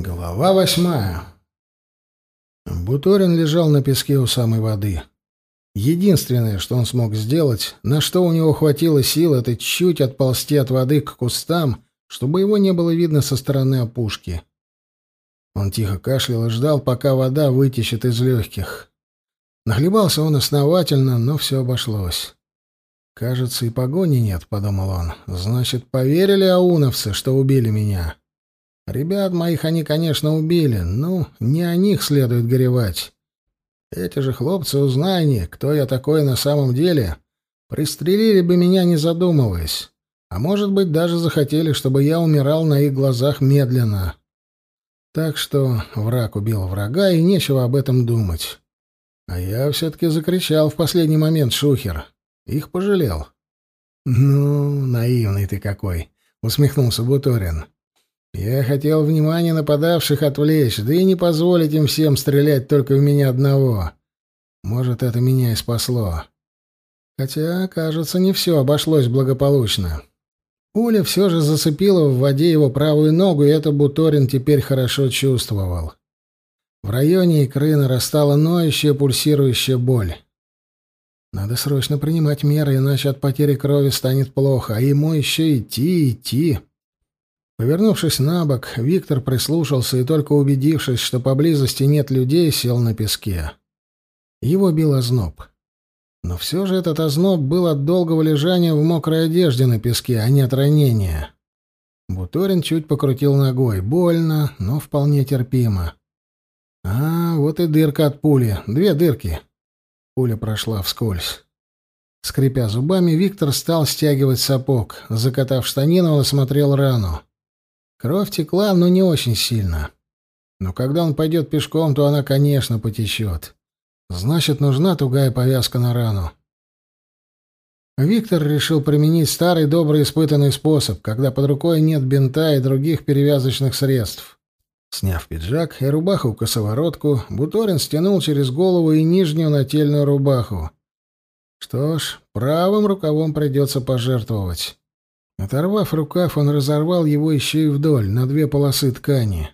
Глава восьмая. Буторин лежал на песке у самой воды. Единственное, что он смог сделать, на что у него хватило сил, это чуть отползти от воды к кустам, чтобы его не было видно со стороны опушки. Он тихо кашлял и ждал, пока вода вытечет из легких. Нахлебался он основательно, но все обошлось. «Кажется, и погони нет», — подумал он. «Значит, поверили ауновцы, что убили меня?» Ребят моих они, конечно, убили, ну, не о них следует горевать. Эти же хлопцы, узнай кто я такой на самом деле, пристрелили бы меня, не задумываясь. А может быть, даже захотели, чтобы я умирал на их глазах медленно. Так что враг убил врага, и нечего об этом думать. А я все-таки закричал в последний момент, Шухер. Их пожалел. «Ну, наивный ты какой!» — усмехнулся Буторин. Я хотел внимание нападавших отвлечь, да и не позволить им всем стрелять только в меня одного. Может, это меня и спасло. Хотя, кажется, не все обошлось благополучно. Пуля все же зацепила в воде его правую ногу, и это Буторин теперь хорошо чувствовал. В районе икры нарастала ноющая, пульсирующая боль. Надо срочно принимать меры, иначе от потери крови станет плохо, а ему еще идти, идти. Повернувшись на бок, Виктор прислушался и, только убедившись, что поблизости нет людей, сел на песке. Его бил озноб. Но все же этот озноб был от долгого лежания в мокрой одежде на песке, а не от ранения. Буторин чуть покрутил ногой. Больно, но вполне терпимо. А, вот и дырка от пули. Две дырки. Пуля прошла вскользь. Скрипя зубами, Виктор стал стягивать сапог. Закатав штанину, он осмотрел рану. Кровь текла, но не очень сильно. Но когда он пойдет пешком, то она, конечно, потечет. Значит, нужна тугая повязка на рану. Виктор решил применить старый добрый испытанный способ, когда под рукой нет бинта и других перевязочных средств. Сняв пиджак и рубаху-косоворотку, Буторин стянул через голову и нижнюю нательную рубаху. Что ж, правым рукавом придется пожертвовать. Оторвав рукав, он разорвал его еще и вдоль, на две полосы ткани.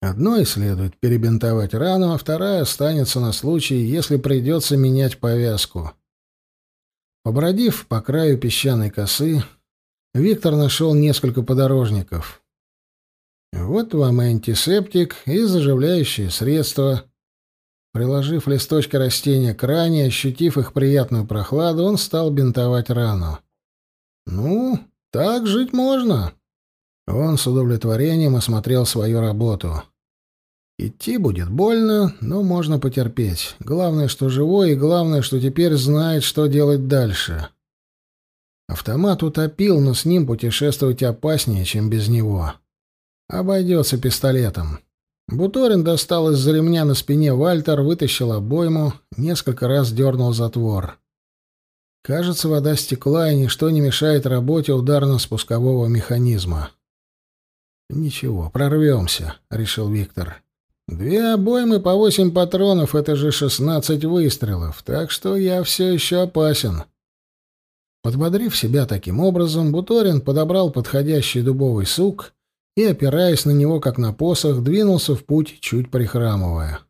Одной следует перебинтовать рану, а вторая останется на случай, если придется менять повязку. Побродив по краю песчаной косы, Виктор нашел несколько подорожников. Вот вам антисептик, и заживляющее средство. Приложив листочки растения к ране, ощутив их приятную прохладу, он стал бинтовать рану. Ну, так жить можно. Он с удовлетворением осмотрел свою работу. Идти будет больно, но можно потерпеть. Главное, что живой, и главное, что теперь знает, что делать дальше. Автомат утопил, но с ним путешествовать опаснее, чем без него. Обойдется пистолетом. Буторин достал из-за ремня на спине Вальтер, вытащил обойму, несколько раз дернул затвор. Кажется, вода стекла, и ничто не мешает работе ударно-спускового механизма. «Ничего, прорвемся», — решил Виктор. «Две обоймы по восемь патронов — это же шестнадцать выстрелов, так что я все еще опасен». Подбодрив себя таким образом, Буторин подобрал подходящий дубовый сук и, опираясь на него как на посох, двинулся в путь, чуть прихрамывая.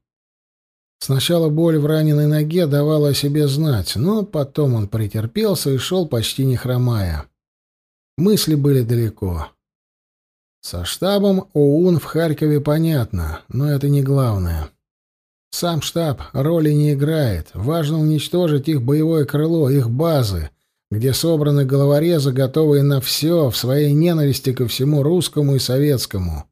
Сначала боль в раненой ноге давала о себе знать, но потом он претерпелся и шел почти не хромая. Мысли были далеко. Со штабом ОУН в Харькове понятно, но это не главное. Сам штаб роли не играет. Важно уничтожить их боевое крыло, их базы, где собраны головорезы, готовые на все в своей ненависти ко всему русскому и советскому.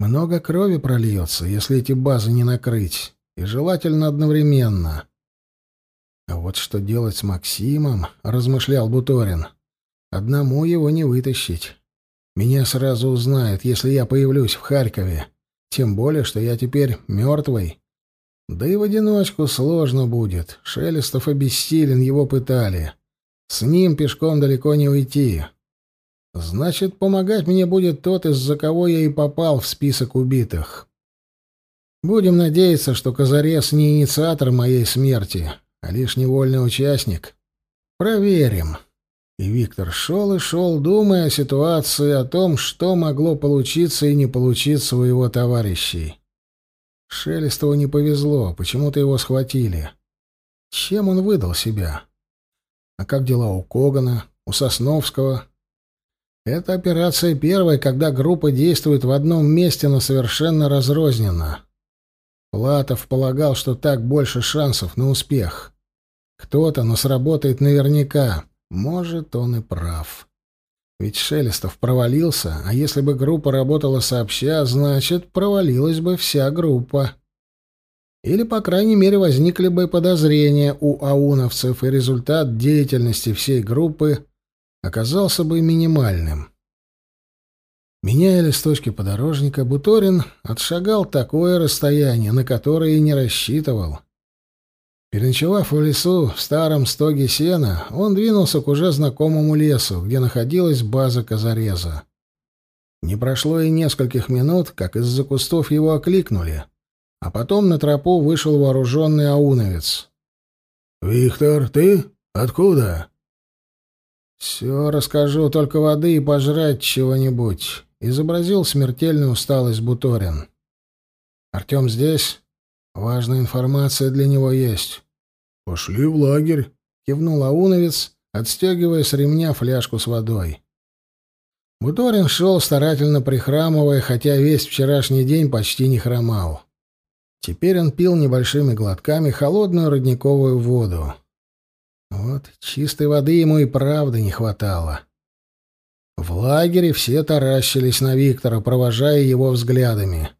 Много крови прольется, если эти базы не накрыть и желательно одновременно. А вот что делать с Максимом, размышлял Буторин. Одному его не вытащить. Меня сразу узнают, если я появлюсь в Харькове. Тем более, что я теперь мертвый. Да и в одиночку сложно будет. Шелестов обессилен, его пытали. С ним пешком далеко не уйти. Значит, помогать мне будет тот, из-за кого я и попал в список убитых. Будем надеяться, что Казарес не инициатор моей смерти, а лишь невольный участник. Проверим. И Виктор шел и шел, думая о ситуации, о том, что могло получиться и не получиться у его товарищей. Шелестову не повезло, почему-то его схватили. Чем он выдал себя? А как дела у Когана, у Сосновского? Это операция первая, когда группа действует в одном месте, но совершенно разрозненно. Платов полагал, что так больше шансов на успех. Кто-то, но сработает наверняка. Может, он и прав. Ведь Шелестов провалился, а если бы группа работала сообща, значит, провалилась бы вся группа. Или, по крайней мере, возникли бы подозрения у ауновцев, и результат деятельности всей группы оказался бы минимальным. Меняя листочки подорожника, Буторин отшагал такое расстояние, на которое и не рассчитывал. Переночевав в лесу в старом стоге сена, он двинулся к уже знакомому лесу, где находилась база Казареза. Не прошло и нескольких минут, как из-за кустов его окликнули, а потом на тропу вышел вооруженный ауновец. «Виктор, ты? Откуда?» «Все расскажу, только воды и пожрать чего-нибудь», — изобразил смертельную усталость Буторин. «Артем здесь? Важная информация для него есть». «Пошли в лагерь», — кивнул ауновец, отстегивая с ремня фляжку с водой. Буторин шел, старательно прихрамывая, хотя весь вчерашний день почти не хромал. Теперь он пил небольшими глотками холодную родниковую воду. Вот чистой воды ему и правда не хватало. В лагере все таращились на Виктора, провожая его взглядами.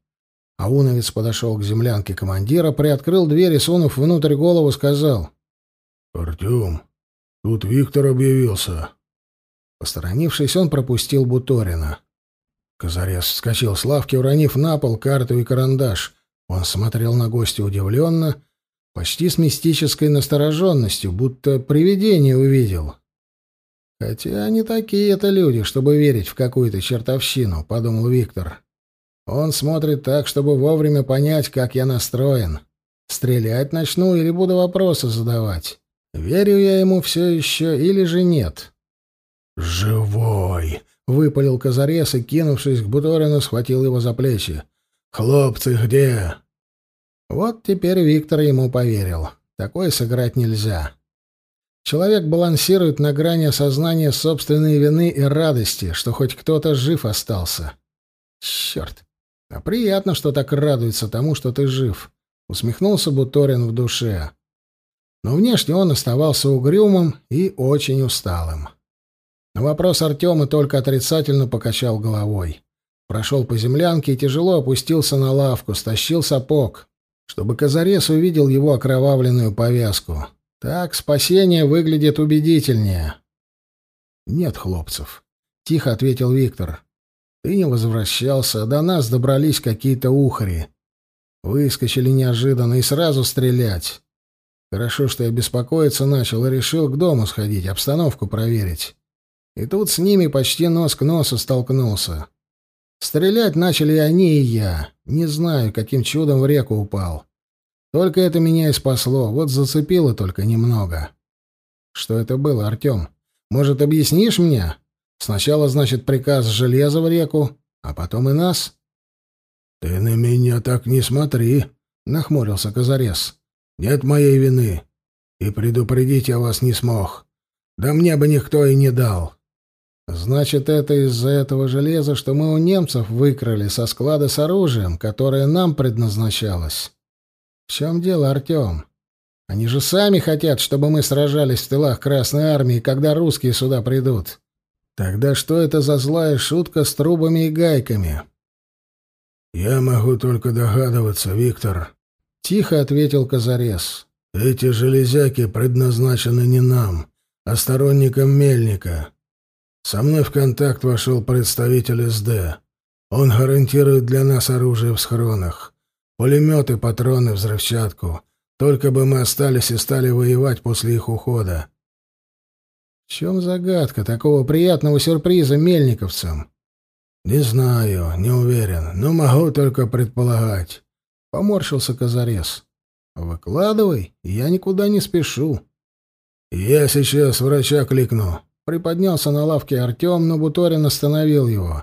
Ауновец подошел к землянке командира, приоткрыл дверь и, сунув внутрь голову, сказал. — Артем, тут Виктор объявился. Посторонившись, он пропустил Буторина. Казарес вскочил с лавки, уронив на пол карту и карандаш. Он смотрел на гостя удивленно почти с мистической настороженностью, будто привидение увидел. «Хотя они такие это люди, чтобы верить в какую-то чертовщину», — подумал Виктор. «Он смотрит так, чтобы вовремя понять, как я настроен. Стрелять начну или буду вопросы задавать. Верю я ему все еще или же нет?» «Живой!» — выпалил Казарес и, кинувшись к Буторину, схватил его за плечи. «Хлопцы где?» Вот теперь Виктор ему поверил. Такое сыграть нельзя. Человек балансирует на грани осознания собственной вины и радости, что хоть кто-то жив остался. Черт! А приятно, что так радуется тому, что ты жив. Усмехнулся Буторин в душе. Но внешне он оставался угрюмым и очень усталым. На вопрос Артема только отрицательно покачал головой. Прошел по землянке и тяжело опустился на лавку, стащил сапог чтобы Казарес увидел его окровавленную повязку. Так спасение выглядит убедительнее. «Нет, хлопцев», — тихо ответил Виктор. «Ты не возвращался, до нас добрались какие-то ухари. Выскочили неожиданно и сразу стрелять. Хорошо, что я беспокоиться начал и решил к дому сходить, обстановку проверить. И тут с ними почти нос к носу столкнулся. Стрелять начали они и я. Не знаю, каким чудом в реку упал. Только это меня и спасло. Вот зацепило только немного. Что это было, Артем? Может, объяснишь мне? Сначала, значит, приказ железа в реку, а потом и нас? Ты на меня так не смотри, нахмурился Казарес. Нет моей вины. И предупредить я вас не смог. Да мне бы никто и не дал. Значит, это из-за этого железа, что мы у немцев выкрали со склада с оружием, которое нам предназначалось. В чем дело, Артем? Они же сами хотят, чтобы мы сражались в тылах Красной Армии, когда русские сюда придут. Тогда что это за злая шутка с трубами и гайками? Я могу только догадываться, Виктор, тихо ответил Казарес. Эти железяки предназначены не нам, а сторонникам Мельника. Со мной в контакт вошел представитель СД. Он гарантирует для нас оружие в схронах. Пулеметы, патроны, взрывчатку. Только бы мы остались и стали воевать после их ухода. В чем загадка такого приятного сюрприза мельниковцам? Не знаю, не уверен, но могу только предполагать. Поморщился Казарес. Выкладывай, я никуда не спешу. Я сейчас врача кликну. Приподнялся на лавке Артем, но Буторин остановил его.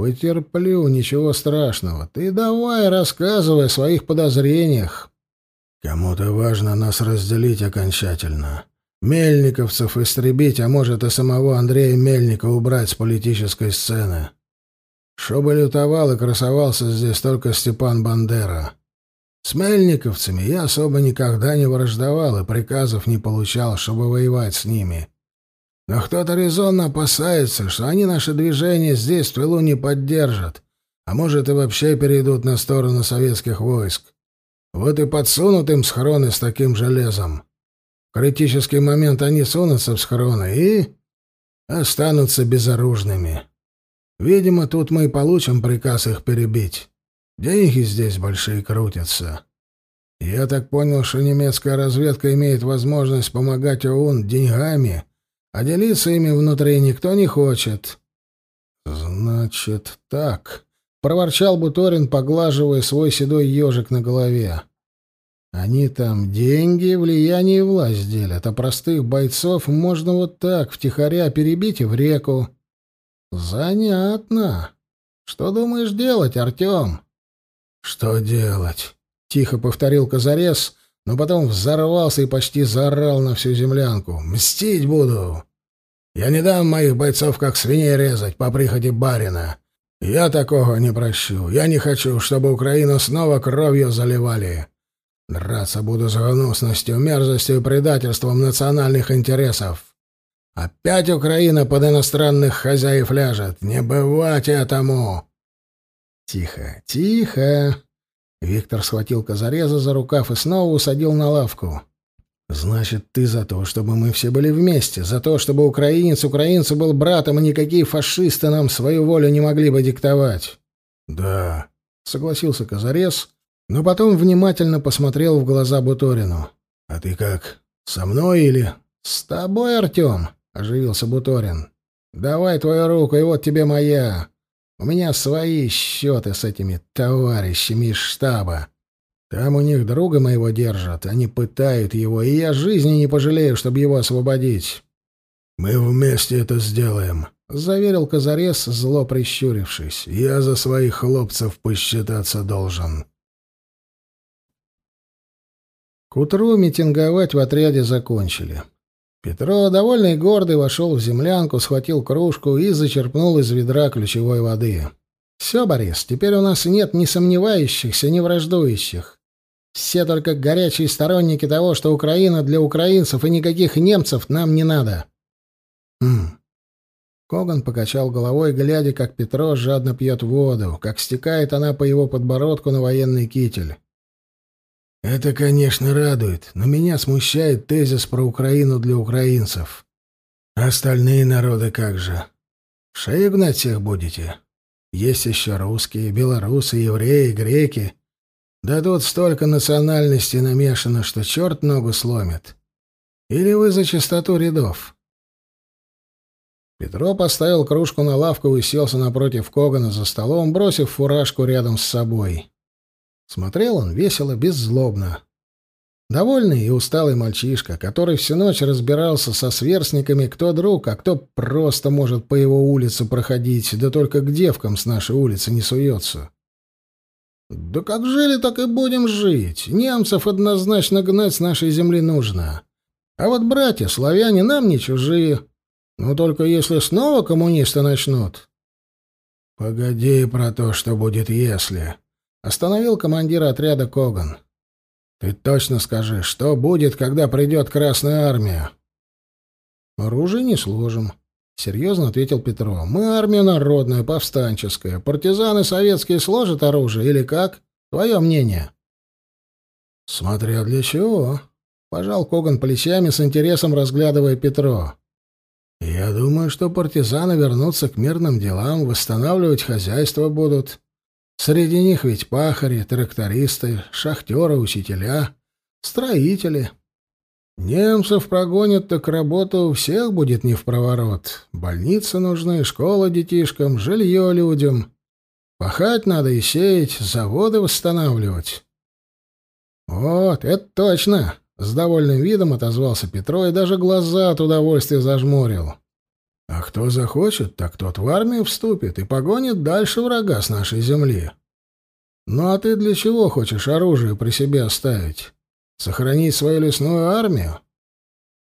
«Потерплю, ничего страшного. Ты давай рассказывай о своих подозрениях». «Кому-то важно нас разделить окончательно. Мельниковцев истребить, а может и самого Андрея Мельника убрать с политической сцены. Чтобы лютовал и красовался здесь только Степан Бандера. С мельниковцами я особо никогда не враждовал и приказов не получал, чтобы воевать с ними. Но кто-то резонно опасается, что они наше движение здесь, в тылу, не поддержат, а может и вообще перейдут на сторону советских войск. Вот и подсунут им схроны с таким железом. В критический момент они сунутся в схроны и... останутся безоружными. Видимо, тут мы и получим приказ их перебить. Деньги здесь большие крутятся. Я так понял, что немецкая разведка имеет возможность помогать ОУН деньгами, а делиться ими внутри никто не хочет. Значит, так, проворчал Буторин, поглаживая свой седой ежик на голове. Они там деньги, влияние и власть делят, а простых бойцов можно вот так втихаря перебить и в реку. Занятно. Что думаешь делать, Артем? «Что делать?» — тихо повторил Казарес, но потом взорвался и почти заорал на всю землянку. «Мстить буду! Я не дам моих бойцов как свиней резать по приходе барина. Я такого не прощу. Я не хочу, чтобы Украину снова кровью заливали. Драться буду с гнусностью, мерзостью и предательством национальных интересов. Опять Украина под иностранных хозяев ляжет. Не бывать этому!» «Тихо, тихо!» Виктор схватил Казареза за рукав и снова усадил на лавку. «Значит, ты за то, чтобы мы все были вместе, за то, чтобы украинец украинцу был братом, и никакие фашисты нам свою волю не могли бы диктовать». «Да», — согласился Казарез, но потом внимательно посмотрел в глаза Буторину. «А ты как, со мной или...» «С тобой, Артем», — оживился Буторин. «Давай твою руку, и вот тебе моя. У меня свои счеты с этими товарищами из штаба. Там у них друга моего держат, они пытают его, и я жизни не пожалею, чтобы его освободить. Мы вместе это сделаем, заверил Казарес, зло прищурившись. Я за своих хлопцев посчитаться должен. К утру митинговать в отряде закончили. Петро, довольный и гордый, вошел в землянку, схватил кружку и зачерпнул из ведра ключевой воды. «Все, Борис, теперь у нас нет ни сомневающихся, ни враждующих. Все только горячие сторонники того, что Украина для украинцев и никаких немцев нам не надо». «Хм». Коган покачал головой, глядя, как Петро жадно пьет воду, как стекает она по его подбородку на военный китель. Это, конечно, радует, но меня смущает тезис про Украину для украинцев. Остальные народы как же? Шею гнать всех будете? Есть еще русские, белорусы, евреи, греки. Да тут столько национальностей намешано, что черт ногу сломит. Или вы за чистоту рядов?» Петро поставил кружку на лавку и уселся напротив Когана за столом, бросив фуражку рядом с собой. Смотрел он весело, беззлобно. Довольный и усталый мальчишка, который всю ночь разбирался со сверстниками, кто друг, а кто просто может по его улице проходить, да только к девкам с нашей улицы не суется. «Да как жили, так и будем жить. Немцев однозначно гнать с нашей земли нужно. А вот братья, славяне, нам не чужие. Но только если снова коммунисты начнут...» «Погоди про то, что будет если», Остановил командира отряда Коган. «Ты точно скажи, что будет, когда придет Красная Армия?» «Оружие не сложим», — серьезно ответил Петро. «Мы армия народная, повстанческая. Партизаны советские сложат оружие или как? Твое мнение?» «Смотря для чего», — пожал Коган плечами с интересом, разглядывая Петро. «Я думаю, что партизаны вернутся к мирным делам, восстанавливать хозяйство будут. Среди них ведь пахари, трактористы, шахтеры, учителя, строители. Немцев прогонят, так работа у всех будет не в проворот. Больницы нужны, школа детишкам, жилье людям. Пахать надо и сеять, заводы восстанавливать. «Вот, это точно!» — С довольным видом отозвался Петро и даже глаза от удовольствия зажмурил. А кто захочет, так тот в армию вступит и погонит дальше врага с нашей земли. Ну а ты для чего хочешь оружие при себе оставить? Сохранить свою лесную армию?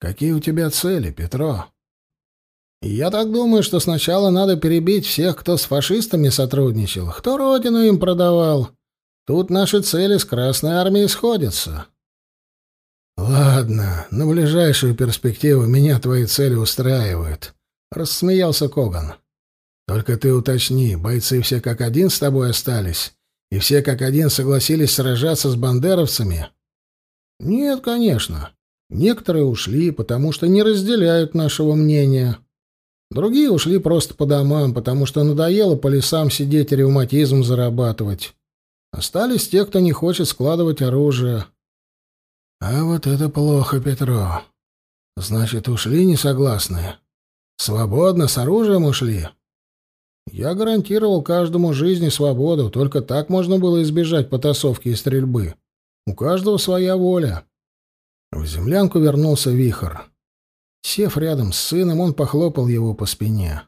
Какие у тебя цели, Петро? Я так думаю, что сначала надо перебить всех, кто с фашистами сотрудничал, кто родину им продавал. Тут наши цели с Красной армией сходятся. Ладно, на ближайшую перспективу меня твои цели устраивают. — рассмеялся Коган. «Только ты уточни, бойцы все как один с тобой остались, и все как один согласились сражаться с бандеровцами?» «Нет, конечно. Некоторые ушли, потому что не разделяют нашего мнения. Другие ушли просто по домам, потому что надоело по лесам сидеть и ревматизм зарабатывать. Остались те, кто не хочет складывать оружие». «А вот это плохо, Петро. Значит, ушли несогласные?» Свободно, с оружием ушли. Я гарантировал каждому жизни свободу, только так можно было избежать потасовки и стрельбы. У каждого своя воля. В землянку вернулся вихр. Сев рядом с сыном, он похлопал его по спине.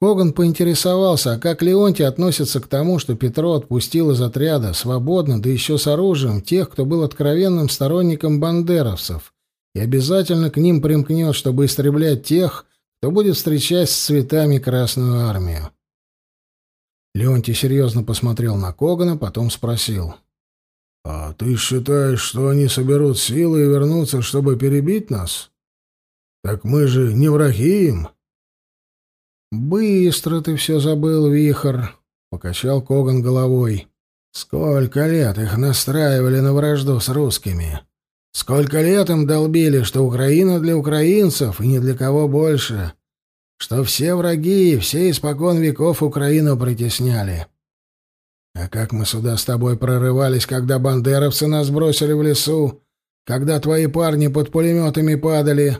Коган поинтересовался, а как Леонтий относится к тому, что Петро отпустил из отряда свободно, да еще с оружием, тех, кто был откровенным сторонником бандеровцев, и обязательно к ним примкнет, чтобы истреблять тех, кто будет встречать с цветами Красную Армию. Леонтий серьезно посмотрел на Когана, потом спросил. «А ты считаешь, что они соберут силы и вернутся, чтобы перебить нас? Так мы же не враги им». «Быстро ты все забыл, Вихр», — покачал Коган головой. «Сколько лет их настраивали на вражду с русскими. Сколько лет им долбили, что Украина для украинцев и ни для кого больше, что все враги, все испокон веков Украину притесняли. А как мы сюда с тобой прорывались, когда бандеровцы нас бросили в лесу, когда твои парни под пулеметами падали?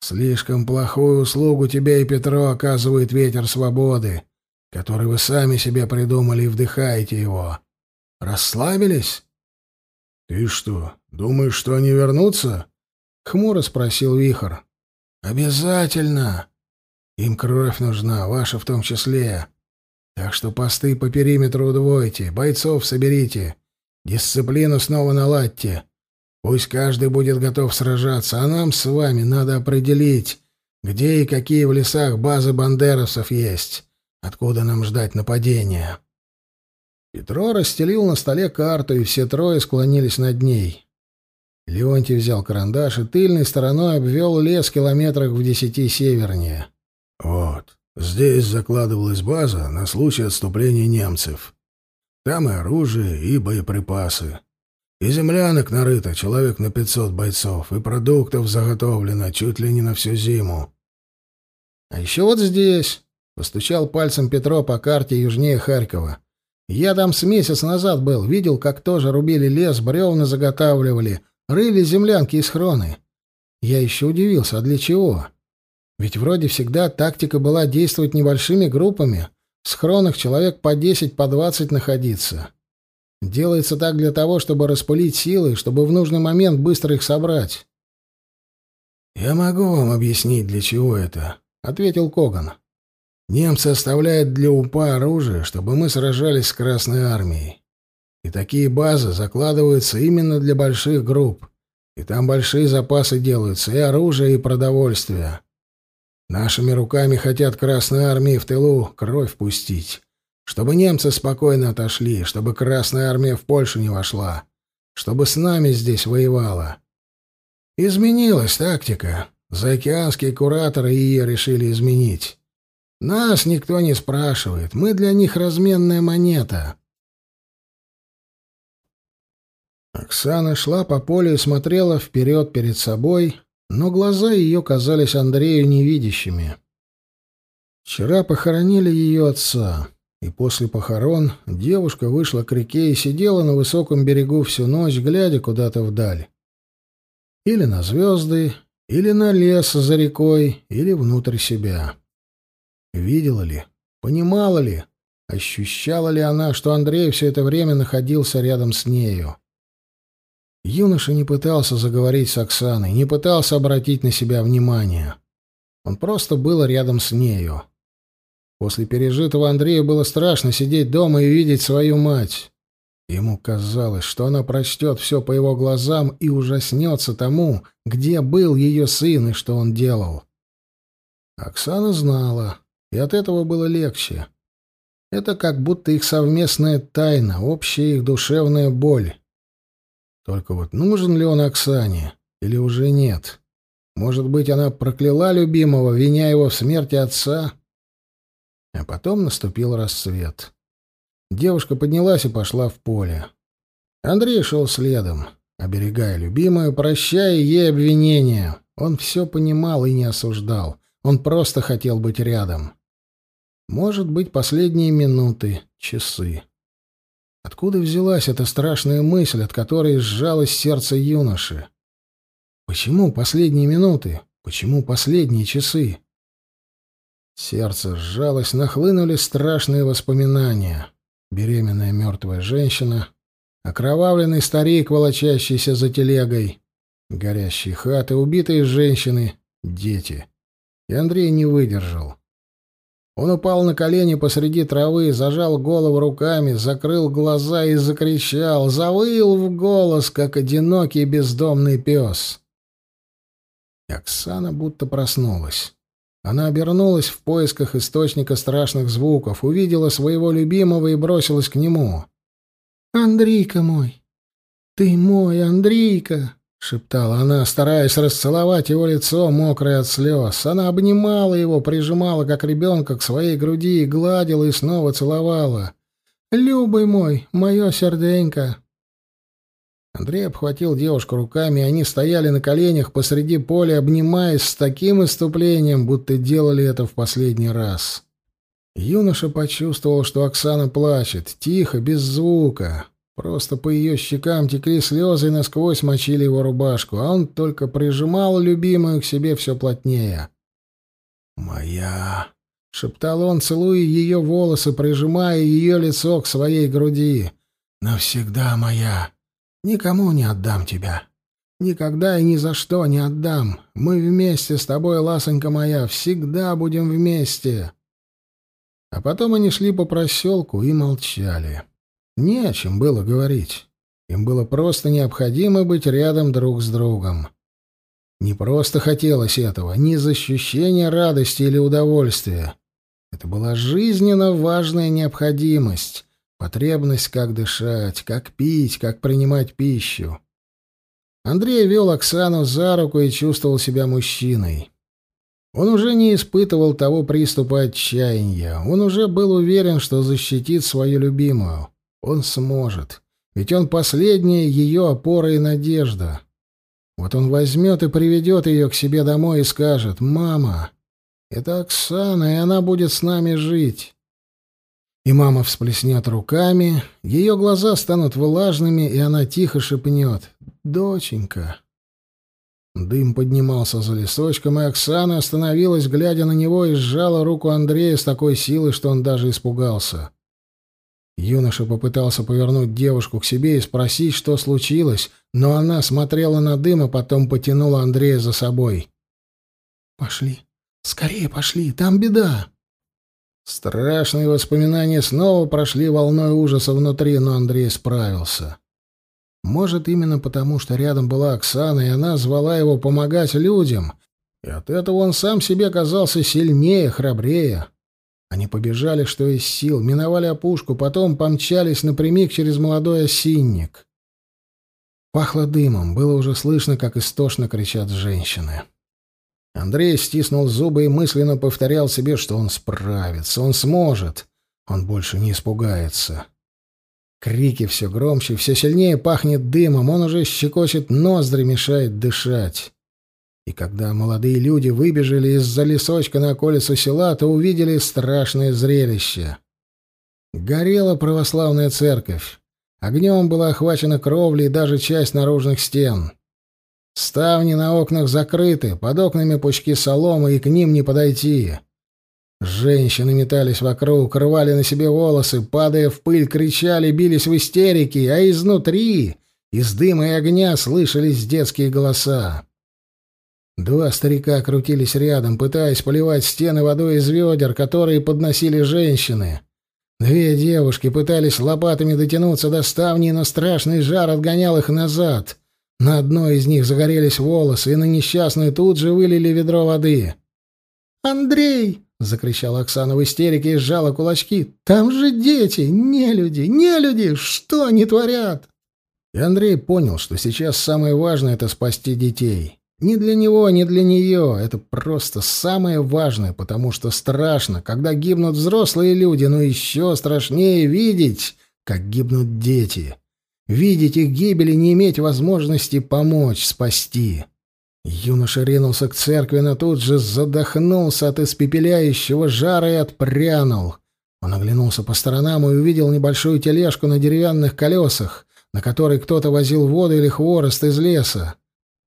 Слишком плохую услугу тебе и Петро оказывает ветер свободы, который вы сами себе придумали и вдыхаете его. Расслабились? Ты что, «Думаешь, что они вернутся?» — хмуро спросил Вихор. «Обязательно. Им кровь нужна, ваша в том числе. Так что посты по периметру удвойте, бойцов соберите, дисциплину снова наладьте. Пусть каждый будет готов сражаться, а нам с вами надо определить, где и какие в лесах базы бандеровцев есть, откуда нам ждать нападения». Петро расстелил на столе карту, и все трое склонились над ней. Леонтий взял карандаш и тыльной стороной обвел лес километрах в десяти севернее. «Вот, здесь закладывалась база на случай отступления немцев. Там и оружие, и боеприпасы. И землянок нарыто человек на пятьсот бойцов, и продуктов заготовлено чуть ли не на всю зиму. А еще вот здесь, — постучал пальцем Петро по карте южнее Харькова. Я там с месяц назад был, видел, как тоже рубили лес, бревна заготавливали, Рыли землянки и схроны. Я еще удивился, а для чего? Ведь вроде всегда тактика была действовать небольшими группами, в схронах человек по десять, по двадцать находиться. Делается так для того, чтобы распылить силы, чтобы в нужный момент быстро их собрать. «Я могу вам объяснить, для чего это», — ответил Коган. «Немцы оставляют для УПА оружие, чтобы мы сражались с Красной Армией. И такие базы закладываются именно для больших групп. И там большие запасы делаются и оружия, и продовольствия. Нашими руками хотят Красной Армии в тылу кровь пустить. Чтобы немцы спокойно отошли, чтобы Красная Армия в Польшу не вошла, чтобы с нами здесь воевала. Изменилась тактика. Заокеанские кураторы ее решили изменить. Нас никто не спрашивает, мы для них разменная монета. Оксана шла по полю и смотрела вперед перед собой, но глаза ее казались Андрею невидящими. Вчера похоронили ее отца, и после похорон девушка вышла к реке и сидела на высоком берегу всю ночь, глядя куда-то вдаль. Или на звезды, или на лес за рекой, или внутрь себя. Видела ли, понимала ли, ощущала ли она, что Андрей все это время находился рядом с нею? Юноша не пытался заговорить с Оксаной, не пытался обратить на себя внимание. Он просто был рядом с нею. После пережитого Андрею было страшно сидеть дома и видеть свою мать. Ему казалось, что она прочтет все по его глазам и ужаснется тому, где был ее сын и что он делал. Оксана знала, и от этого было легче. Это как будто их совместная тайна, общая их душевная боль. Только вот нужен ли он Оксане или уже нет? Может быть, она прокляла любимого, виня его в смерти отца? А потом наступил рассвет. Девушка поднялась и пошла в поле. Андрей шел следом, оберегая любимую, прощая ей обвинения. Он все понимал и не осуждал. Он просто хотел быть рядом. Может быть, последние минуты, часы. Откуда взялась эта страшная мысль, от которой сжалось сердце юноши? Почему последние минуты? Почему последние часы? Сердце сжалось, нахлынули страшные воспоминания. Беременная мертвая женщина, окровавленный старик, волочащийся за телегой, горящие хаты, убитые женщины, дети. И Андрей не выдержал. Он упал на колени посреди травы, зажал голову руками, закрыл глаза и закричал, завыл в голос, как одинокий бездомный пес. И Оксана будто проснулась. Она обернулась в поисках источника страшных звуков, увидела своего любимого и бросилась к нему. «Андрейка мой! Ты мой, Андрейка!» — шептала она, стараясь расцеловать его лицо, мокрое от слез. Она обнимала его, прижимала, как ребенка, к своей груди, гладила и снова целовала. «Любый мой, мое серденько!» Андрей обхватил девушку руками, и они стояли на коленях посреди поля, обнимаясь с таким иступлением, будто делали это в последний раз. Юноша почувствовал, что Оксана плачет, тихо, без звука. Просто по ее щекам текли слезы и насквозь мочили его рубашку, а он только прижимал любимую к себе все плотнее. «Моя!» — шептал он, целуя ее волосы, прижимая ее лицо к своей груди. «Навсегда моя! Никому не отдам тебя!» Никогда и ни за что не отдам. Мы вместе с тобой, ласонька моя, всегда будем вместе. А потом они шли по проселку и молчали. Не о чем было говорить. Им было просто необходимо быть рядом друг с другом. Не просто хотелось этого, не из ощущения радости или удовольствия. Это была жизненно важная необходимость, потребность как дышать, как пить, как принимать пищу. Андрей вел Оксану за руку и чувствовал себя мужчиной. Он уже не испытывал того приступа отчаяния, он уже был уверен, что защитит свою любимую. Он сможет. Ведь он последняя ее опора и надежда. Вот он возьмет и приведет ее к себе домой и скажет «Мама, это Оксана, и она будет с нами жить». И мама всплеснет руками, ее глаза станут влажными, и она тихо шепнет «Доченька». Дым поднимался за лесочком, и Оксана остановилась, глядя на него, и сжала руку Андрея с такой силой, что он даже испугался. Юноша попытался повернуть девушку к себе и спросить, что случилось, но она смотрела на дым, а потом потянула Андрея за собой. «Пошли, скорее пошли, там беда!» Страшные воспоминания снова прошли волной ужаса внутри, но Андрей справился. Может, именно потому, что рядом была Оксана, и она звала его помогать людям, и от этого он сам себе казался сильнее, храбрее. Они побежали, что из сил, миновали опушку, потом помчались напрямик через молодой осинник. Пахло дымом, было уже слышно, как истошно кричат женщины. Андрей стиснул зубы и мысленно повторял себе, что он справится, он сможет, он больше не испугается. Крики все громче, все сильнее пахнет дымом, он уже щекочет ноздри, мешает дышать. И когда молодые люди выбежали из-за лесочка на околицу села, то увидели страшное зрелище. Горела православная церковь. Огнем была охвачена кровля и даже часть наружных стен. Ставни на окнах закрыты, под окнами пучки соломы, и к ним не подойти. Женщины метались вокруг, рвали на себе волосы, падая в пыль, кричали, бились в истерике, а изнутри Из дыма и огня слышались детские голоса. Два старика крутились рядом, пытаясь поливать стены водой из ведер, которые подносили женщины. Две девушки пытались лопатами дотянуться до ставни, но страшный жар отгонял их назад. На одной из них загорелись волосы, и на несчастную тут же вылили ведро воды. «Андрей!» — закричала Оксана в истерике и сжала кулачки. «Там же дети! Не люди! Не люди! Что они творят?» И Андрей понял, что сейчас самое важное — это спасти детей. Ни для него, ни для нее. Это просто самое важное, потому что страшно, когда гибнут взрослые люди, но еще страшнее видеть, как гибнут дети. Видеть их гибель и не иметь возможности помочь, спасти. Юноша ринулся к церкви, но тут же задохнулся от испепеляющего жара и отпрянул. Он оглянулся по сторонам и увидел небольшую тележку на деревянных колесах, на которой кто-то возил воду или хворост из леса.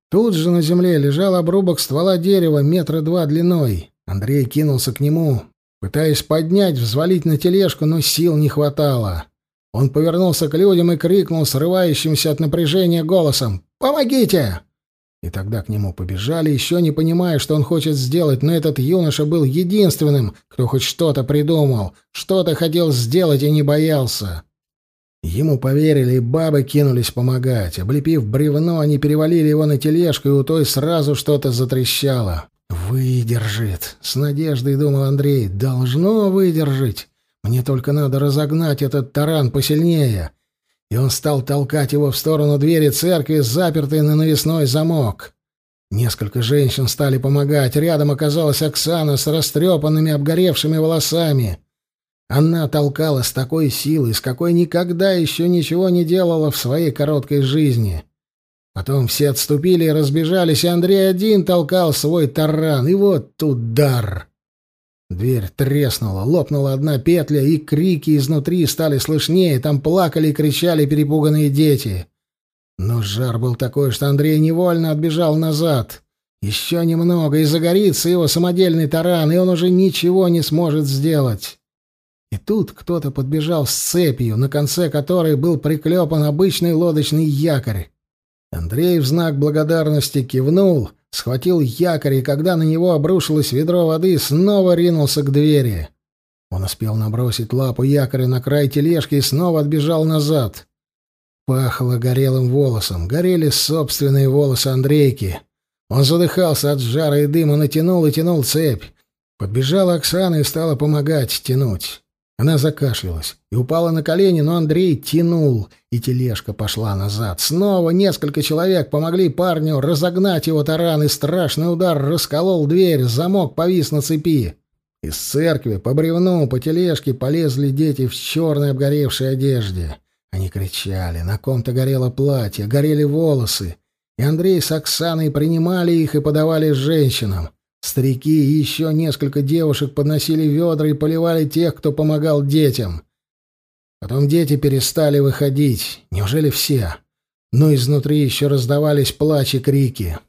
Тут же на земле лежал обрубок ствола дерева метра два длиной. Андрей кинулся к нему, пытаясь поднять, взвалить на тележку, но сил не хватало. Он повернулся к людям и крикнул срывающимся от напряжения голосом «Помогите!». И тогда к нему побежали, еще не понимая, что он хочет сделать, но этот юноша был единственным, кто хоть что-то придумал, что-то хотел сделать и не боялся. Ему поверили, и бабы кинулись помогать. Облепив бревно, они перевалили его на тележку, и у той сразу что-то затрещало. «Выдержит!» — с надеждой думал Андрей. «Должно выдержать! Мне только надо разогнать этот таран посильнее!» И он стал толкать его в сторону двери церкви, запертой на навесной замок. Несколько женщин стали помогать. Рядом оказалась Оксана с растрепанными обгоревшими волосами. Она толкала с такой силой, с какой никогда еще ничего не делала в своей короткой жизни. Потом все отступили и разбежались, и Андрей один толкал свой таран, и вот удар. Дверь треснула, лопнула одна петля, и крики изнутри стали слышнее, там плакали и кричали перепуганные дети. Но жар был такой, что Андрей невольно отбежал назад. Еще немного, и загорится его самодельный таран, и он уже ничего не сможет сделать. И тут кто-то подбежал с цепью, на конце которой был приклепан обычный лодочный якорь. Андрей в знак благодарности кивнул, схватил якорь, и когда на него обрушилось ведро воды, снова ринулся к двери. Он успел набросить лапу якоря на край тележки и снова отбежал назад. Пахло горелым волосом, горели собственные волосы Андрейки. Он задыхался от жара и дыма, натянул и тянул цепь. Подбежала Оксана и стала помогать тянуть. Она закашлялась и упала на колени, но Андрей тянул, и тележка пошла назад. Снова несколько человек помогли парню разогнать его таран, и страшный удар расколол дверь, замок повис на цепи. Из церкви по бревну, по тележке полезли дети в черной обгоревшей одежде. Они кричали, на ком-то горело платье, горели волосы, и Андрей с Оксаной принимали их и подавали женщинам. Старики и еще несколько девушек подносили ведра и поливали тех, кто помогал детям. Потом дети перестали выходить. Неужели все? Но изнутри еще раздавались плач и крики.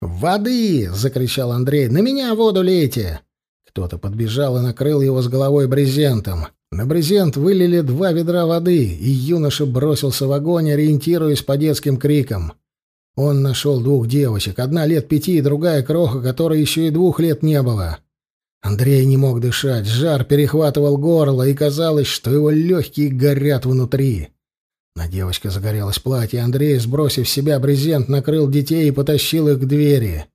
«Воды!» — закричал Андрей. «На меня воду лейте!» Кто-то подбежал и накрыл его с головой брезентом. На брезент вылили два ведра воды, и юноша бросился в огонь, ориентируясь по детским крикам. Он нашел двух девочек, одна лет пяти, другая кроха, которой еще и двух лет не было. Андрей не мог дышать, жар перехватывал горло, и казалось, что его легкие горят внутри. На девочке загорелось платье, Андрей, сбросив с себя брезент, накрыл детей и потащил их к двери.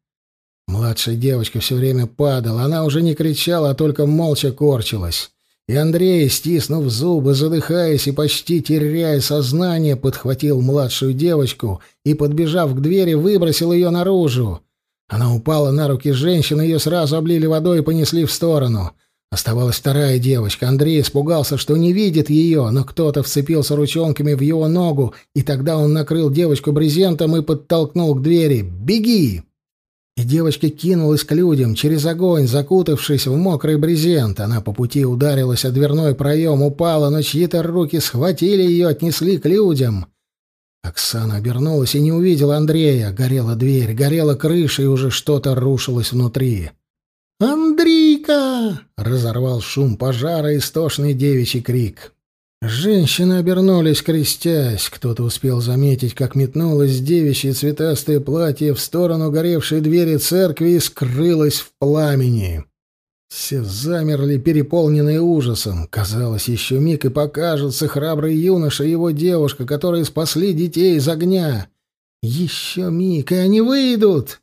Младшая девочка все время падала, она уже не кричала, а только молча корчилась. И Андрей, стиснув зубы, задыхаясь и почти теряя сознание, подхватил младшую девочку и, подбежав к двери, выбросил ее наружу. Она упала на руки женщины, ее сразу облили водой и понесли в сторону. Оставалась вторая девочка. Андрей испугался, что не видит ее, но кто-то вцепился ручонками в его ногу, и тогда он накрыл девочку брезентом и подтолкнул к двери. «Беги!» И девочка кинулась к людям через огонь, закутавшись в мокрый брезент. Она по пути ударилась о дверной проем, упала, но чьи-то руки схватили ее, отнесли к людям. Оксана обернулась и не увидела Андрея. Горела дверь, горела крыша, и уже что-то рушилось внутри. «Андрейка!» — разорвал шум пожара истошный девичий крик. Женщины обернулись, крестясь. Кто-то успел заметить, как метнулось девичье цветастое платье в сторону горевшей двери церкви и скрылось в пламени. Все замерли, переполненные ужасом. Казалось, еще миг и покажется храбрый юноша и его девушка, которые спасли детей из огня. Еще миг, и они выйдут.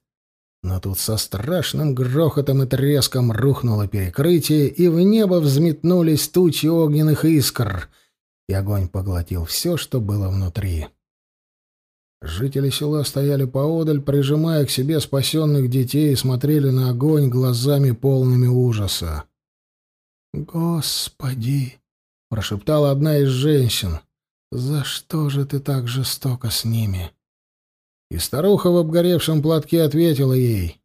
Но тут со страшным грохотом и треском рухнуло перекрытие, и в небо взметнулись тучи огненных искр, и огонь поглотил все, что было внутри. Жители села стояли поодаль, прижимая к себе спасенных детей, и смотрели на огонь глазами полными ужаса. «Господи!» — прошептала одна из женщин. «За что же ты так жестоко с ними?» И старуха в обгоревшем платке ответила ей.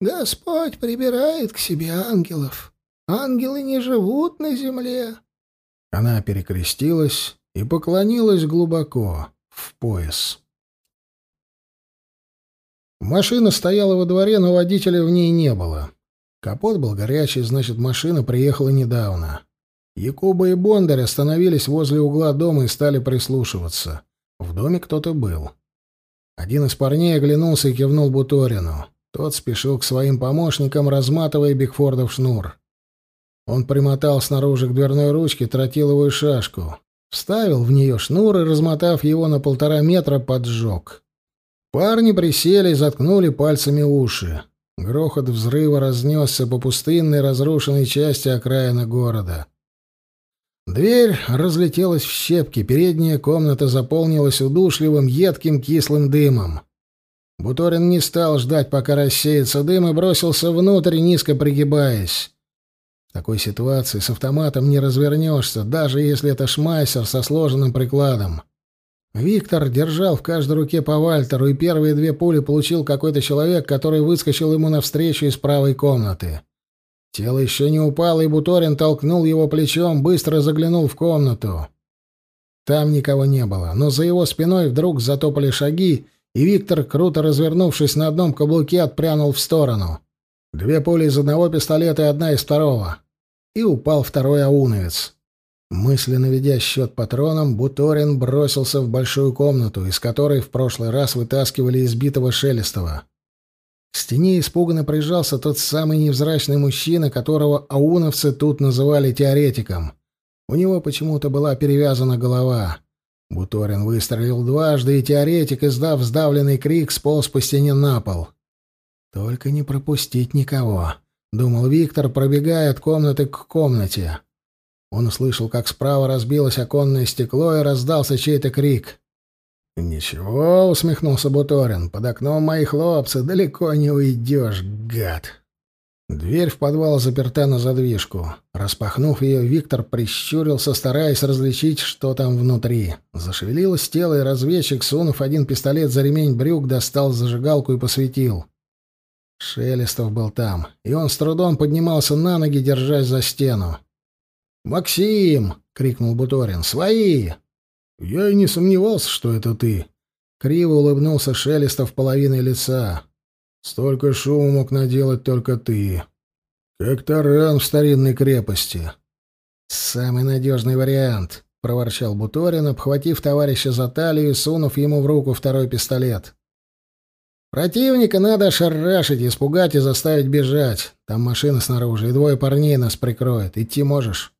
«Господь прибирает к себе ангелов. Ангелы не живут на земле». Она перекрестилась и поклонилась глубоко, в пояс. Машина стояла во дворе, но водителя в ней не было. Капот был горячий, значит, машина приехала недавно. Якуба и Бондарь остановились возле угла дома и стали прислушиваться. В доме кто-то был. Один из парней оглянулся и кивнул Буторину. Тот спешил к своим помощникам, разматывая Бигфордов шнур. Он примотал снаружи к дверной ручке тротиловую шашку, вставил в нее шнур и, размотав его на полтора метра, поджег. Парни присели и заткнули пальцами уши. Грохот взрыва разнесся по пустынной разрушенной части окраины города. Дверь разлетелась в щепки, передняя комната заполнилась удушливым, едким, кислым дымом. Буторин не стал ждать, пока рассеется дым, и бросился внутрь, низко пригибаясь. В такой ситуации с автоматом не развернешься, даже если это шмайсер со сложенным прикладом. Виктор держал в каждой руке по Вальтеру, и первые две пули получил какой-то человек, который выскочил ему навстречу из правой комнаты. Тело еще не упало, и Буторин толкнул его плечом, быстро заглянул в комнату. Там никого не было, но за его спиной вдруг затопали шаги, и Виктор, круто развернувшись на одном каблуке, отпрянул в сторону. Две пули из одного пистолета и одна из второго. И упал второй ауновец. Мысленно ведя счет патронам, Буторин бросился в большую комнату, из которой в прошлый раз вытаскивали избитого Шелестова. К стене испуганно прижался тот самый невзрачный мужчина, которого ауновцы тут называли теоретиком. У него почему-то была перевязана голова. Буторин выстрелил дважды, и теоретик, издав сдавленный крик, сполз по стене на пол. «Только не пропустить никого», — думал Виктор, пробегая от комнаты к комнате. Он услышал, как справа разбилось оконное стекло и раздался чей-то крик. «Ничего», — усмехнулся Буторин, — «под окном мои хлопцы, далеко не уйдешь, гад». Дверь в подвал заперта на задвижку. Распахнув ее, Виктор прищурился, стараясь различить, что там внутри. Зашевелилось тело, и разведчик, сунув один пистолет за ремень брюк, достал зажигалку и посветил. Шелестов был там, и он с трудом поднимался на ноги, держась за стену. «Максим!» — крикнул Буторин. «Свои!» «Я и не сомневался, что это ты!» Криво улыбнулся Шелестов половиной лица. «Столько шума мог наделать только ты. Как таран в старинной крепости». «Самый надежный вариант», — проворчал Буторин, обхватив товарища за талию и сунув ему в руку второй пистолет. «Противника надо ошарашить, испугать и заставить бежать. Там машина снаружи, и двое парней нас прикроют. Идти можешь?»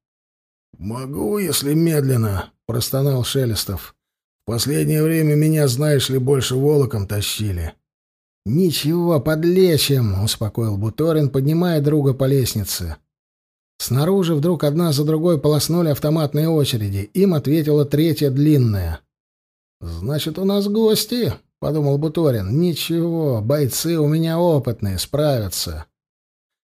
«Могу, если медленно», — простонал Шелестов. «В последнее время меня, знаешь ли, больше волоком тащили». «Ничего, подлечим», — успокоил Буторин, поднимая друга по лестнице. Снаружи вдруг одна за другой полоснули автоматные очереди. Им ответила третья длинная. «Значит, у нас гости», — подумал Буторин. «Ничего, бойцы у меня опытные, справятся».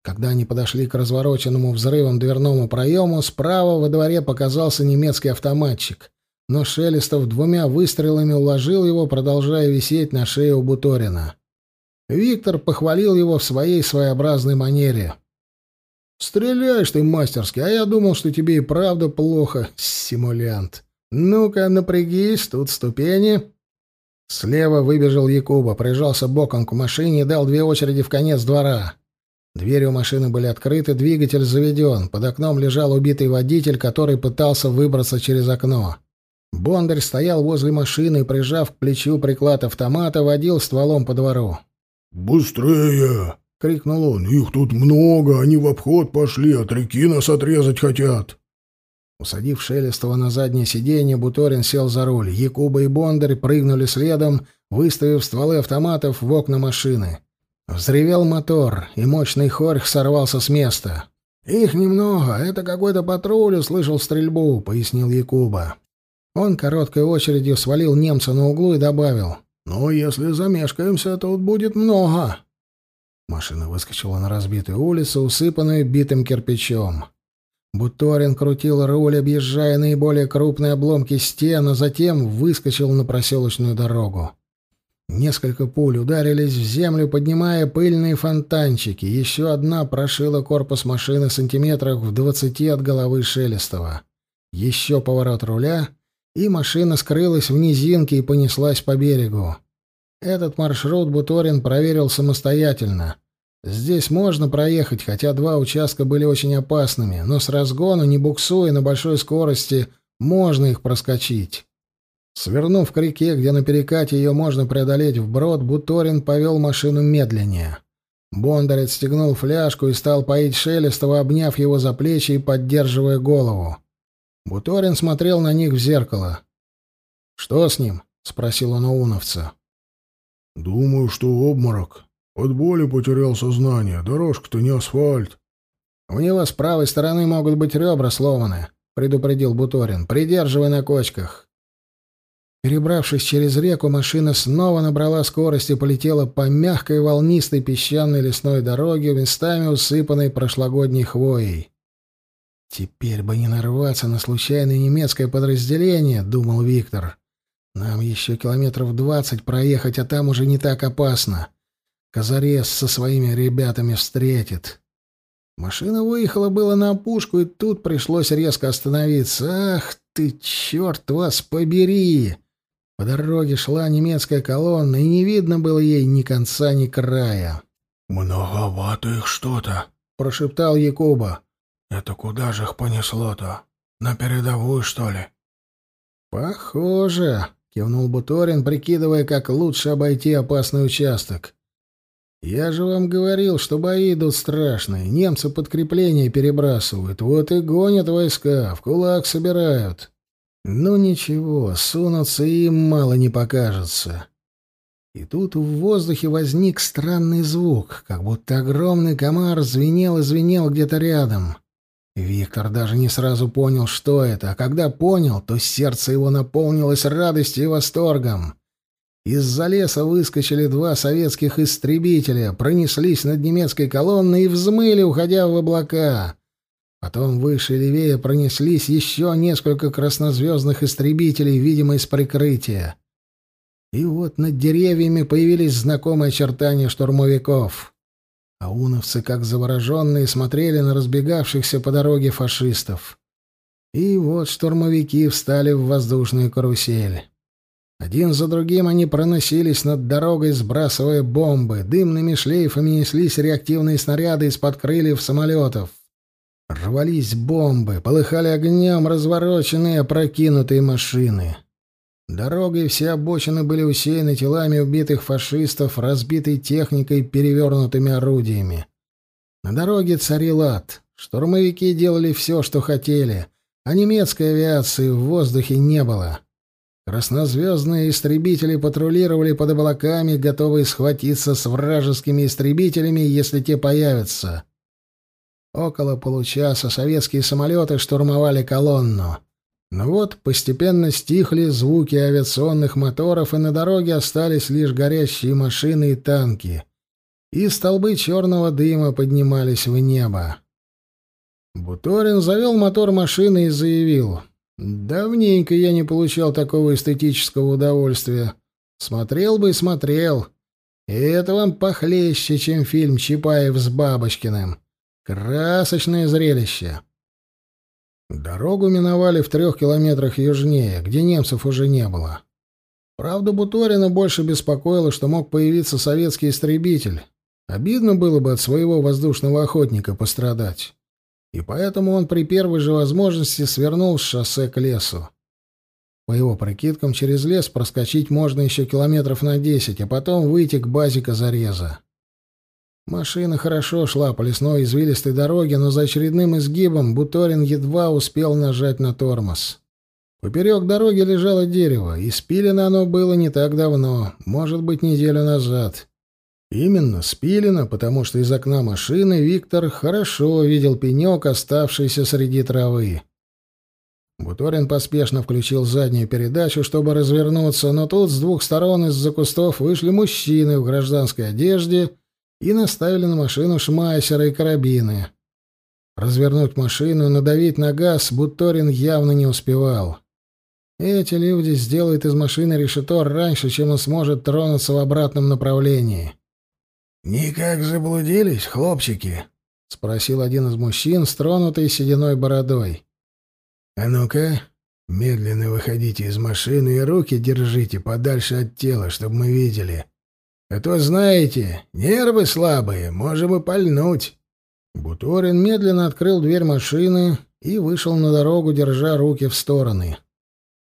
Когда они подошли к развороченному взрывом дверному проему, справа во дворе показался немецкий автоматчик. Но Шелестов двумя выстрелами уложил его, продолжая висеть на шее у Буторина. Виктор похвалил его в своей своеобразной манере. «Стреляешь ты мастерски, а я думал, что тебе и правда плохо, симулянт. Ну-ка, напрягись, тут ступени». Слева выбежал Якуба, прижался боком к машине и дал две очереди в конец двора. Двери у машины были открыты, двигатель заведен. Под окном лежал убитый водитель, который пытался выбраться через окно. Бондарь стоял возле машины и, прижав к плечу приклад автомата, водил стволом по двору. «Быстрее!» — крикнул он. «Их тут много, они в обход пошли, от реки нас отрезать хотят!» Усадив Шелестова на заднее сиденье, Буторин сел за руль. Якуба и Бондарь прыгнули следом, выставив стволы автоматов в окна машины. Взревел мотор, и мощный хорьх сорвался с места. «Их немного, это какой-то патруль услышал стрельбу», — пояснил Якуба. Он короткой очередью свалил немца на углу и добавил. «Ну, если замешкаемся, тут будет много». Машина выскочила на разбитую улицу, усыпанную битым кирпичом. Буторин крутил руль, объезжая наиболее крупные обломки стен, а затем выскочил на проселочную дорогу. Несколько пуль ударились в землю, поднимая пыльные фонтанчики. Еще одна прошила корпус машины сантиметрах в двадцати от головы Шелестова. Еще поворот руля, и машина скрылась в низинке и понеслась по берегу. Этот маршрут Буторин проверил самостоятельно. Здесь можно проехать, хотя два участка были очень опасными, но с разгону, не буксуя на большой скорости, можно их проскочить. Свернув к реке, где на перекате ее можно преодолеть вброд, Буторин повел машину медленнее. Бондарь отстегнул фляжку и стал поить Шелестова, обняв его за плечи и поддерживая голову. Буторин смотрел на них в зеркало. «Что с ним?» — спросил он у уновца. «Думаю, что обморок. От боли потерял сознание. Дорожка-то не асфальт». «У него с правой стороны могут быть ребра сломаны», — предупредил Буторин. «Придерживай на кочках». Перебравшись через реку, машина снова набрала скорость и полетела по мягкой волнистой песчаной лесной дороге, местами усыпанной прошлогодней хвоей. «Теперь бы не нарваться на случайное немецкое подразделение», — думал Виктор. «Нам еще километров двадцать проехать, а там уже не так опасно. Казарес со своими ребятами встретит». Машина выехала было на опушку, и тут пришлось резко остановиться. «Ах ты, черт вас побери!» По дороге шла немецкая колонна, и не видно было ей ни конца, ни края. «Многовато их что-то», — прошептал Якуба. «Это куда же их понесло-то? На передовую, что ли?» «Похоже», — кивнул Буторин, прикидывая, как лучше обойти опасный участок. «Я же вам говорил, что бои идут страшные. Немцы подкрепления перебрасывают. Вот и гонят войска, в кулак собирают». Ну ничего, сунуться им мало не покажется. И тут в воздухе возник странный звук, как будто огромный комар звенел и звенел где-то рядом. Виктор даже не сразу понял, что это, а когда понял, то сердце его наполнилось радостью и восторгом. Из-за леса выскочили два советских истребителя, пронеслись над немецкой колонной и взмыли, уходя в облака. Потом выше и левее пронеслись еще несколько краснозвездных истребителей, видимо, из прикрытия. И вот над деревьями появились знакомые очертания штурмовиков. Ауновцы, как завороженные, смотрели на разбегавшихся по дороге фашистов. И вот штурмовики встали в воздушную карусель. Один за другим они проносились над дорогой, сбрасывая бомбы. Дымными шлейфами неслись реактивные снаряды из-под крыльев самолетов. Рвались бомбы, полыхали огнем развороченные опрокинутые машины. Дорога и все обочины были усеяны телами убитых фашистов, разбитой техникой, перевернутыми орудиями. На дороге царил ад. Штурмовики делали все, что хотели, а немецкой авиации в воздухе не было. Краснозвездные истребители патрулировали под облаками, готовые схватиться с вражескими истребителями, если те появятся. Около получаса советские самолеты штурмовали колонну. Но вот постепенно стихли звуки авиационных моторов, и на дороге остались лишь горящие машины и танки. И столбы черного дыма поднимались в небо. Буторин завел мотор машины и заявил. «Давненько я не получал такого эстетического удовольствия. Смотрел бы и смотрел. И это вам похлеще, чем фильм Чапаев с Бабочкиным». Красочное зрелище. Дорогу миновали в трех километрах южнее, где немцев уже не было. Правда, Буторина больше беспокоило, что мог появиться советский истребитель. Обидно было бы от своего воздушного охотника пострадать. И поэтому он при первой же возможности свернул с шоссе к лесу. По его прикидкам, через лес проскочить можно еще километров на десять, а потом выйти к базе Казареза. Машина хорошо шла по лесной извилистой дороге, но за очередным изгибом Буторин едва успел нажать на тормоз. Поперек дороги лежало дерево, и спилено оно было не так давно, может быть, неделю назад. Именно спилено, потому что из окна машины Виктор хорошо видел пенек, оставшийся среди травы. Буторин поспешно включил заднюю передачу, чтобы развернуться, но тут с двух сторон из-за кустов вышли мужчины в гражданской одежде и наставили на машину шмайсера и карабины. Развернуть машину надавить на газ Буторин явно не успевал. Эти люди сделают из машины решето раньше, чем он сможет тронуться в обратном направлении. «Никак заблудились, хлопчики?» — спросил один из мужчин с тронутой сединой бородой. «А ну-ка, медленно выходите из машины и руки держите подальше от тела, чтобы мы видели. А то, знаете, нервы слабые, можем и пальнуть». Буторин медленно открыл дверь машины и вышел на дорогу, держа руки в стороны.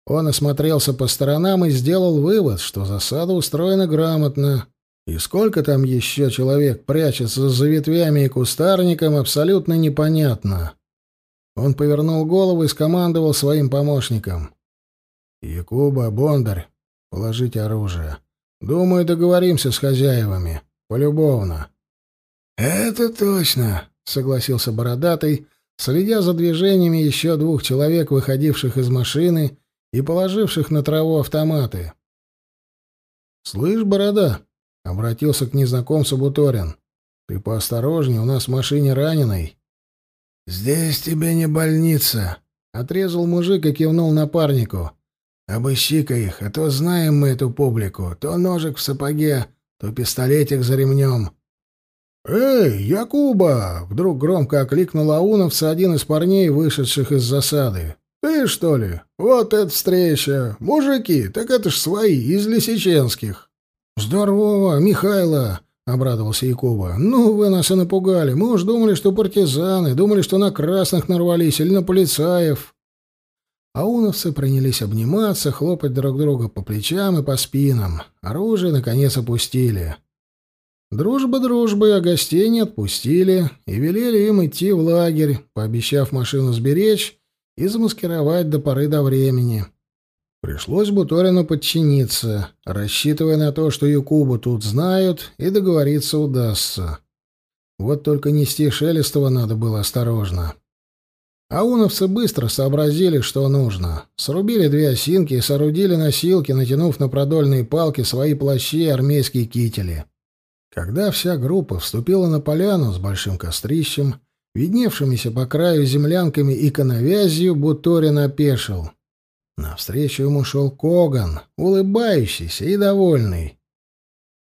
Он осмотрелся по сторонам и сделал вывод, что засада устроена грамотно. И сколько там еще человек прячется за ветвями и кустарником, абсолютно непонятно. Он повернул голову и скомандовал своим помощникам. «Якуба, Бондарь, положите оружие. Думаю, договоримся с хозяевами. Полюбовно». «Это точно», — согласился Бородатый, следя за движениями еще двух человек, выходивших из машины и положивших на траву автоматы. «Слышь, Борода», — обратился к незнакомцу Буторин, — «ты поосторожней, у нас в машине раненый». «Здесь тебе не больница», — отрезал мужик и кивнул напарнику. «Обыщи-ка их, а то знаем мы эту публику. То ножик в сапоге, то пистолетик за ремнем». «Эй, Якуба!» — вдруг громко окликнул Ауновца один из парней, вышедших из засады. «Ты, что ли? Вот это встреча! Мужики, так это ж свои, из Лисиченских!» «Здорово, Михайло!» — обрадовался Якуба. «Ну, вы нас и напугали. Мы уж думали, что партизаны, думали, что на красных нарвались или на полицаев». Ауновцы принялись обниматься, хлопать друг друга по плечам и по спинам. Оружие, наконец, опустили. Дружба дружбой, а гостей не отпустили и велели им идти в лагерь, пообещав машину сберечь и замаскировать до поры до времени. Пришлось Буторину подчиниться, рассчитывая на то, что Якубу тут знают, и договориться удастся. Вот только нести Шелестова надо было осторожно. Ауновцы быстро сообразили, что нужно. Срубили две осинки и соорудили носилки, натянув на продольные палки свои плащи и армейские кители. Когда вся группа вступила на поляну с большим кострищем, видневшимися по краю землянками и коновязью, Буторин опешил. Навстречу ему шел Коган, улыбающийся и довольный.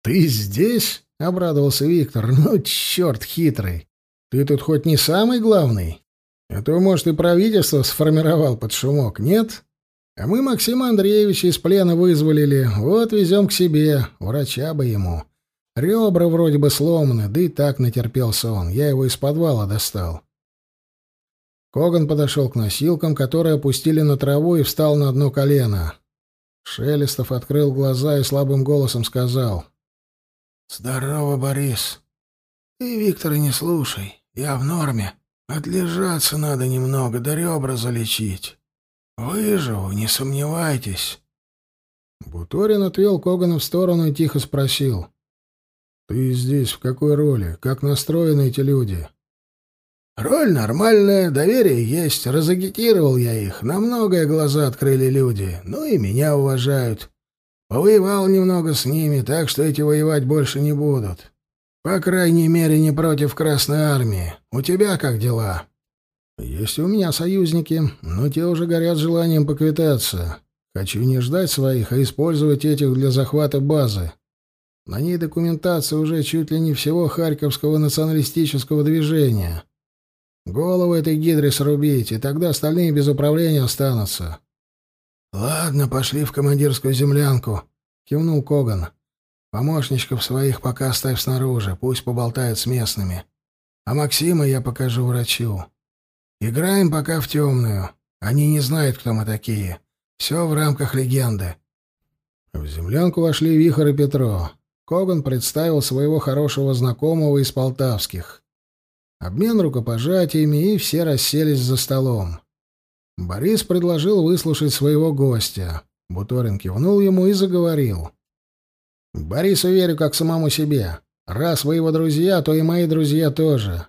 «Ты здесь?» — обрадовался Виктор. «Ну, черт хитрый! Ты тут хоть не самый главный? А то, может, и правительство сформировал под шумок, нет? А мы Максима Андреевича из плена вызволили, вот везем к себе, врача бы ему. Ребра вроде бы сломаны, да и так натерпелся он. Я его из подвала достал. Коган подошел к носилкам, которые опустили на траву, и встал на одно колено. Шелестов открыл глаза и слабым голосом сказал. «Здорово, Борис. Ты, Виктора, не слушай. Я в норме. Отлежаться надо немного, да ребра залечить. Выживу, не сомневайтесь». Буторин отвел Когана в сторону и тихо спросил. «Ты здесь в какой роли? Как настроены эти люди?» «Роль нормальная, доверие есть. Разагитировал я их. На многое глаза открыли люди. Ну и меня уважают. Повоевал немного с ними, так что эти воевать больше не будут. По крайней мере, не против Красной Армии. У тебя как дела?» «Есть у меня союзники, но те уже горят желанием поквитаться. Хочу не ждать своих, а использовать этих для захвата базы. На ней документация уже чуть ли не всего Харьковского националистического движения. Головы этой гидре срубить, и тогда остальные без управления останутся. — Ладно, пошли в командирскую землянку, — кивнул Коган. — Помощничков своих пока оставь снаружи, пусть поболтают с местными. А Максима я покажу врачу. Играем пока в темную. Они не знают, кто мы такие. Все в рамках легенды». В землянку вошли Вихор и Петро. Коган представил своего хорошего знакомого из полтавских. Обмен рукопожатиями, и все расселись за столом. Борис предложил выслушать своего гостя. Буторин кивнул ему и заговорил. «Борису верю как самому себе. Раз вы его друзья, то и мои друзья тоже.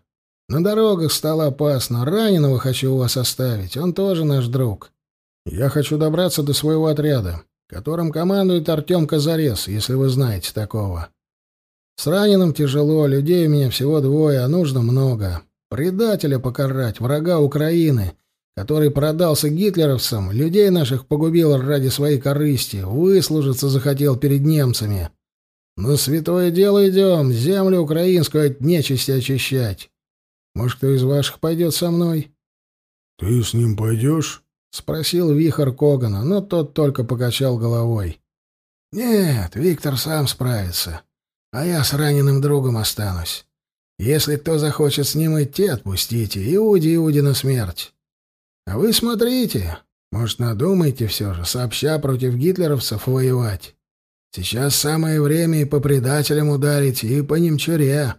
На дорогах стало опасно. Раненого хочу у вас оставить. Он тоже наш друг. Я хочу добраться до своего отряда, которым командует Артем Казарес, если вы знаете такого. С раненым тяжело, людей у меня всего двое, а нужно много. Предателя покарать, врага Украины, который продался гитлеровцам, людей наших погубил ради своей корысти, выслужиться захотел перед немцами. На святое дело идем, землю украинскую от нечисти очищать. Может, кто из ваших пойдет со мной? — Ты с ним пойдешь? — спросил Вихор Когана, но тот только покачал головой. — Нет, Виктор сам справится, а я с раненым другом останусь. Если кто захочет с ним идти, отпустите. Иуди, Иуди на смерть. А вы смотрите, может, надумайте все же, сообща против гитлеровцев воевать. Сейчас самое время и по предателям ударить, и по немчуре.